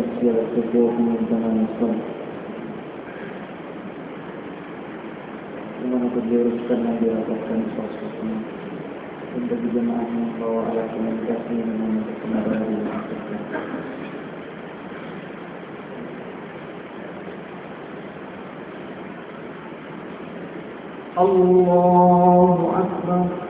تكسير الصفوف من زمان الصلاة ومن قد يرزقنا بركة صلى كنت بجماعة من الله على كل كثير من الله أكبر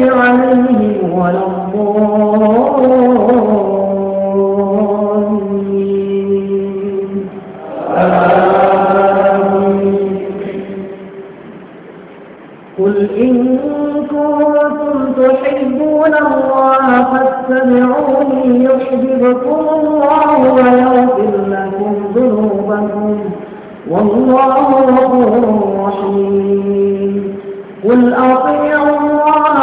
عليهم ولا الضالين. قل إن كنتم تحبون الله فاتبعوني يحببكم الله ويغفر لكم ذنوبكم. والله غفور رحيم. قل أطيعوا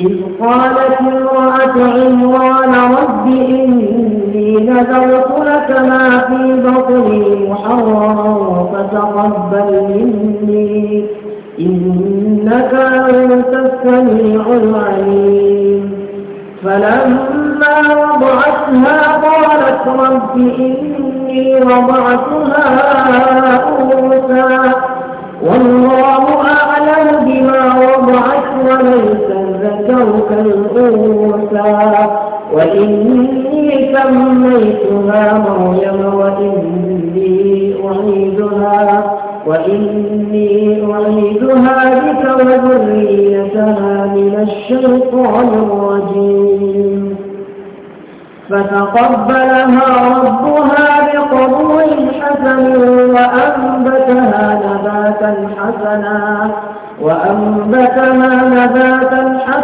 إذ قالت امرأة عمران رب إني نذرت لك ما في بطني محررا فتقبل مني. إنك أنت السميع العليم. فلما وضعتها قالت رب إني وضعتها أنثى. والله أعلم بما وضعت وليس الذكر كالأنثى وإني سميتها مريم وإني أعيدها وإني أعيدها بك وذريتها من الشيطان الرجيم. فتقبلها ربها بقبول حسن وأنبتها نباتا حسنا وأنبتها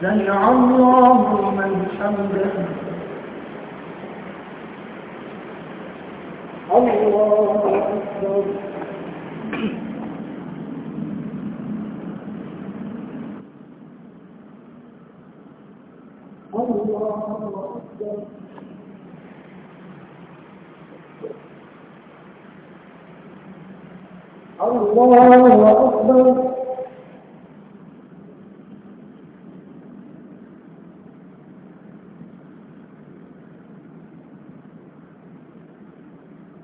سمع الله لمن حمده. الله أكبر الله أكبر.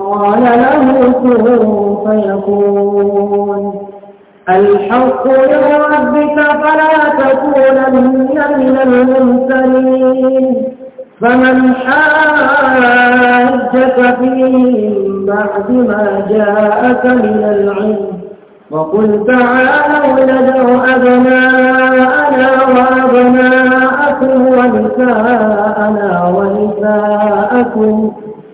قال له كن فيكون. الحق من ربك فلا تكونن من الممتنين فمن حاجك فيه بعد ما جاءك من العلم. وقل تعالوا ندعو أبناءنا وأبناءكم ونساءنا ونساءكم.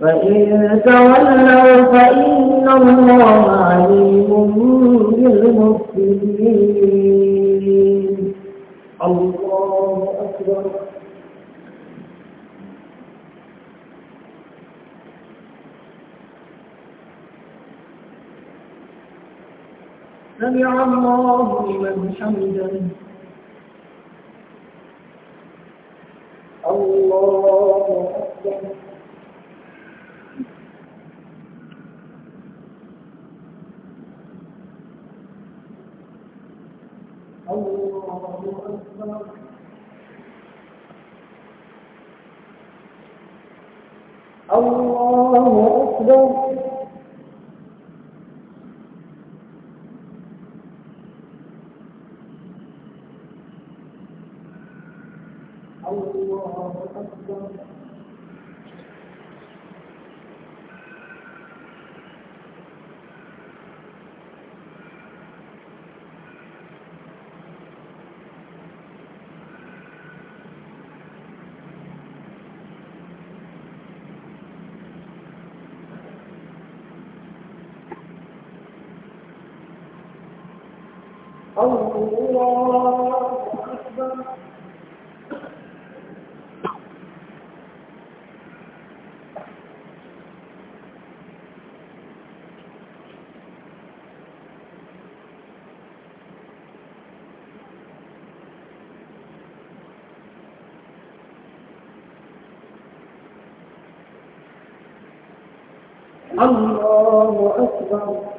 فإن تولوا فإن الله عليم بالمفسدين. الله أكبر. سمع الله لمن حمده. الله أكبر. الله أكبر الله أكبر الله أكبر.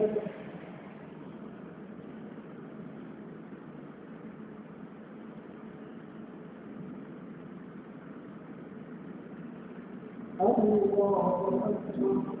الله أكبر